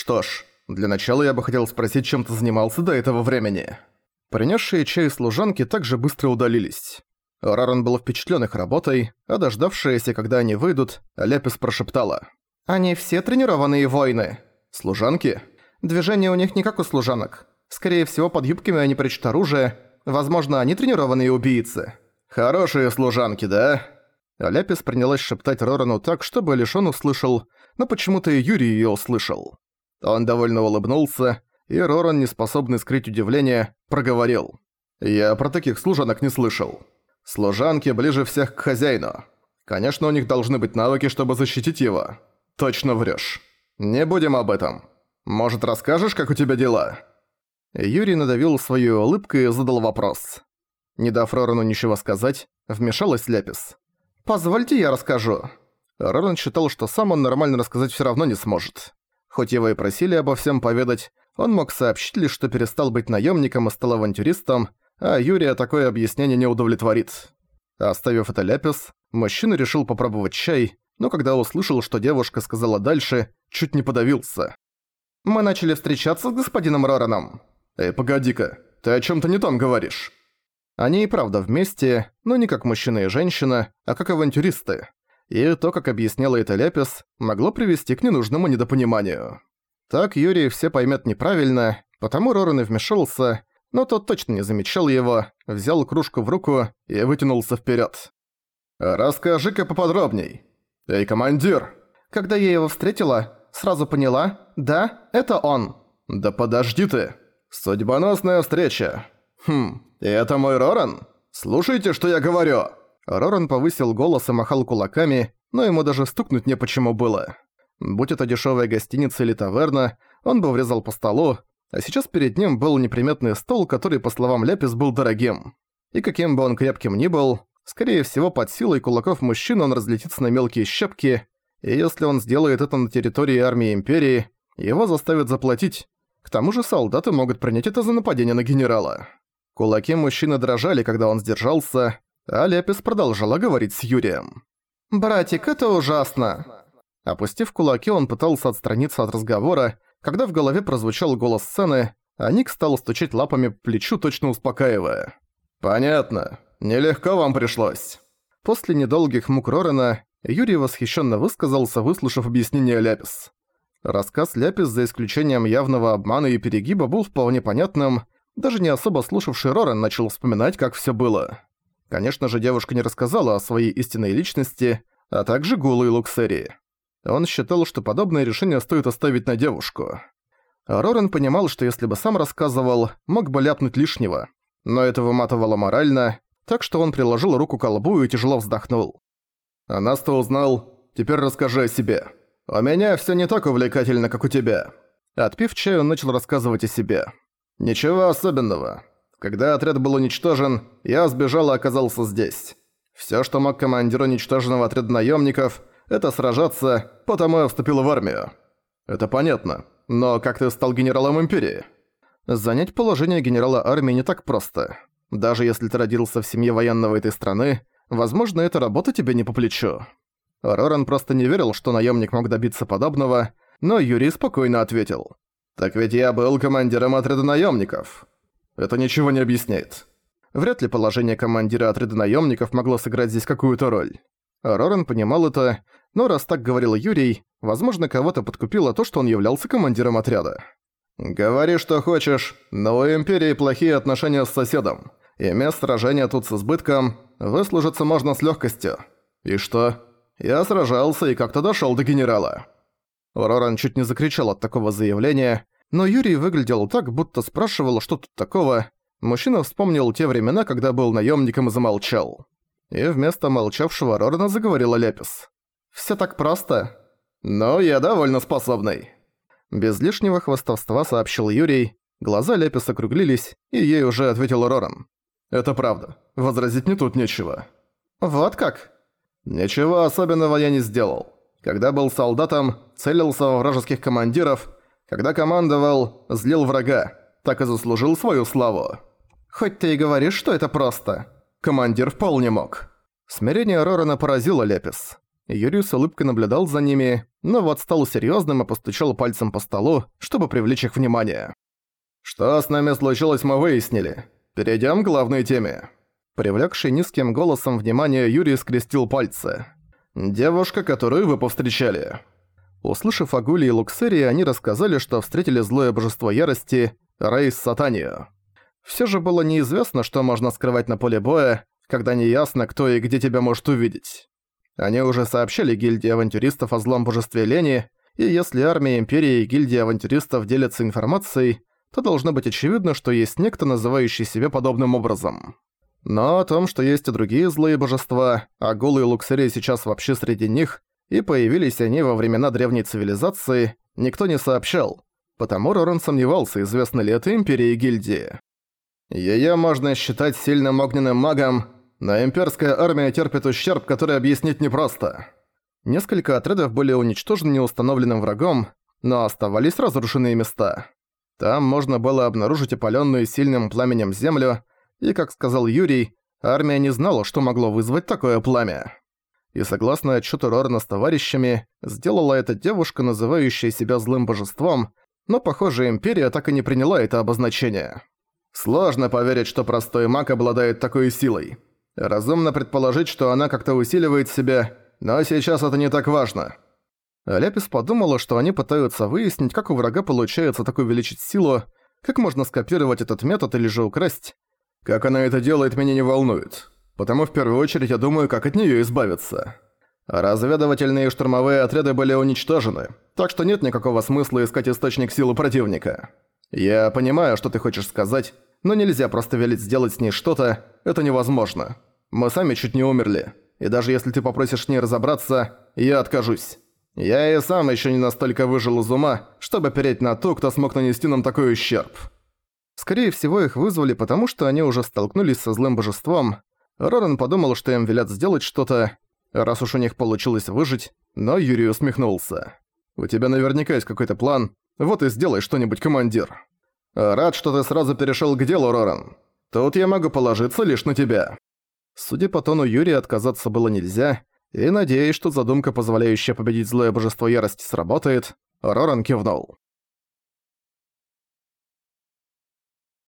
Что ж, для начала я бы хотел спросить, чем ты занимался до этого времени. Принесшие чай служанки также быстро удалились. Раран был впечатлен их работой, а дождавшаяся, когда они выйдут, Лепис прошептала. «Они все тренированные воины. Служанки? Движения у них не как у служанок. Скорее всего, под юбками они прячут оружие. Возможно, они тренированные убийцы. Хорошие служанки, да?» Ляпис принялась шептать Рорану так, чтобы лишь он услышал, но почему-то и Юрий её услышал. Он довольно улыбнулся, и Роран, неспособный скрыть удивление, проговорил. «Я про таких служанок не слышал. Служанки ближе всех к хозяину. Конечно, у них должны быть навыки, чтобы защитить его. Точно врёшь. Не будем об этом. Может, расскажешь, как у тебя дела?» Юрий надавил свою улыбкой и задал вопрос. Не дав Рорану ничего сказать, вмешалась Ляпис. «Позвольте я расскажу». Роран считал, что сам он нормально рассказать всё равно не сможет. Хоть его и просили обо всем поведать, он мог сообщить лишь, что перестал быть наемником и стал авантюристом, а Юрия такое объяснение не удовлетворит. Оставив это ляпис, мужчина решил попробовать чай, но когда услышал, что девушка сказала дальше, чуть не подавился. «Мы начали встречаться с господином Рораном». «Эй, погоди-ка, ты о чем то не том говоришь?» Они и правда вместе, но не как мужчина и женщина, а как авантюристы и то, как объясняла это Ляпис, могло привести к ненужному недопониманию. Так Юрий все поймет неправильно, потому Роран и вмешался, но тот точно не замечал его, взял кружку в руку и вытянулся вперед. «Расскажи-ка поподробней. Эй, командир!» Когда я его встретила, сразу поняла, да, это он. «Да подожди ты! Судьбоносная встреча! Хм, это мой Роран? Слушайте, что я говорю!» Роран повысил голос и махал кулаками, но ему даже стукнуть не почему было. Будь это дешевая гостиница или таверна, он бы врезал по столу, а сейчас перед ним был неприметный стол, который, по словам Ляпис, был дорогим. И каким бы он крепким ни был, скорее всего, под силой кулаков мужчин он разлетится на мелкие щепки, и если он сделает это на территории армии Империи, его заставят заплатить. К тому же солдаты могут принять это за нападение на генерала. Кулаки мужчины дрожали, когда он сдержался, а Лепис продолжала говорить с Юрием. «Братик, это ужасно!» Опустив кулаки, он пытался отстраниться от разговора, когда в голове прозвучал голос сцены, а Ник стал стучать лапами по плечу, точно успокаивая. «Понятно. Нелегко вам пришлось». После недолгих мук Рорена Юрий восхищенно высказался, выслушав объяснение Ляпис. Рассказ Ляпис, за исключением явного обмана и перегиба, был вполне понятным, даже не особо слушавший Рорен начал вспоминать, как все было. Конечно же, девушка не рассказала о своей истинной личности, а также Гулу и Луксерии. Он считал, что подобное решение стоит оставить на девушку. Рорен понимал, что если бы сам рассказывал, мог бы ляпнуть лишнего. Но это выматывало морально, так что он приложил руку к колбу и тяжело вздохнул. «А нас-то узнал. Теперь расскажи о себе. У меня всё не так увлекательно, как у тебя». Отпив чай, он начал рассказывать о себе. «Ничего особенного. Когда отряд был уничтожен, я сбежал и оказался здесь. Всё, что мог командир уничтоженного отряда наёмников, это сражаться, потому я вступил в армию. Это понятно. Но как ты стал генералом Империи? Занять положение генерала армии не так просто. Даже если ты родился в семье военного этой страны, возможно, эта работа тебе не по плечу. Роран просто не верил, что наёмник мог добиться подобного, но Юрий спокойно ответил. «Так ведь я был командиром отряда наёмников. Это ничего не объясняет. Вряд ли положение командира отряда наемников могло сыграть здесь какую-то роль. Роран понимал это, но раз так говорил Юрий, возможно, кого-то подкупило то, что он являлся командиром отряда. «Говори, что хочешь, но у Империи плохие отношения с соседом. И мест сражения тут с избытком, выслужиться можно с легкостью. И что? Я сражался и как-то дошел до генерала». Роран чуть не закричал от такого заявления, но Юрий выглядел так, будто спрашивал, что тут такого. Мужчина вспомнил те времена, когда был наемником и замолчал. И вместо молчавшего Рорана заговорила Лепис. «Всё так просто?» «Ну, я довольно способный». Без лишнего хвастовства сообщил Юрий. Глаза Лепис округлились, и ей уже ответил Роран. «Это правда. Возразить мне тут нечего». «Вот как?» «Ничего особенного я не сделал. Когда был солдатом, целился во вражеских командиров, когда командовал, злил врага, так и заслужил свою славу. Хоть ты и говоришь, что это просто. Командир вполне мог. Смирение Рорана поразило Лепис. Юрий с улыбкой наблюдал за ними, но вот стал серьёзным и постучал пальцем по столу, чтобы привлечь их внимание. «Что с нами случилось, мы выяснили. Перейдём к главной теме». Привлекший низким голосом внимание, Юрий скрестил пальцы. «Девушка, которую вы повстречали». Услышав о Гуле и Луксерии, они рассказали, что встретили злое божество ярости, Рейс Сатанию. Всё же было неизвестно, что можно скрывать на поле боя, когда неясно, кто и где тебя может увидеть. Они уже сообщили гильдии авантюристов о злом божестве лени, и если армия Империи и гильдии авантюристов делятся информацией, то должно быть очевидно, что есть некто, называющий себя подобным образом. Но о том, что есть и другие злые божества, а голые луксерии сейчас вообще среди них, и появились они во времена древней цивилизации, никто не сообщал, потому Роран сомневался, известно ли это Империи и гильдии. Её можно считать сильным огненным магом, но имперская армия терпит ущерб, который объяснить непросто. Несколько отрядов были уничтожены неустановленным врагом, но оставались разрушенные места. Там можно было обнаружить опалённую сильным пламенем землю, и, как сказал Юрий, армия не знала, что могло вызвать такое пламя. И согласно отчёту Рорна с товарищами, сделала эта девушка, называющая себя злым божеством, но, похоже, Империя так и не приняла это обозначение. Сложно поверить, что простой маг обладает такой силой. Разумно предположить, что она как-то усиливает себя, но сейчас это не так важно. Ляпис подумала, что они пытаются выяснить, как у врага получается так увеличить силу, как можно скопировать этот метод или же украсть. Как она это делает, меня не волнует. Потому в первую очередь я думаю, как от неё избавиться. Разведывательные и штурмовые отряды были уничтожены, так что нет никакого смысла искать источник силы противника. Я понимаю, что ты хочешь сказать, но нельзя просто велеть сделать с ней что-то, это невозможно. Мы сами чуть не умерли, и даже если ты попросишь с ней разобраться, я откажусь. Я и сам еще не настолько выжил из ума, чтобы переть на ту, кто смог нанести нам такой ущерб. Скорее всего, их вызвали, потому что они уже столкнулись со злым божеством. Роран подумал, что им велят сделать что-то, раз уж у них получилось выжить, но Юрий усмехнулся. «У тебя наверняка есть какой-то план, вот и сделай что-нибудь, командир». «Рад, что ты сразу перешёл к делу, Роран. Тут я могу положиться лишь на тебя». Судя по тону Юрия, отказаться было нельзя, и надеясь, что задумка, позволяющая победить злое божество ярости, сработает, Роран кивнул.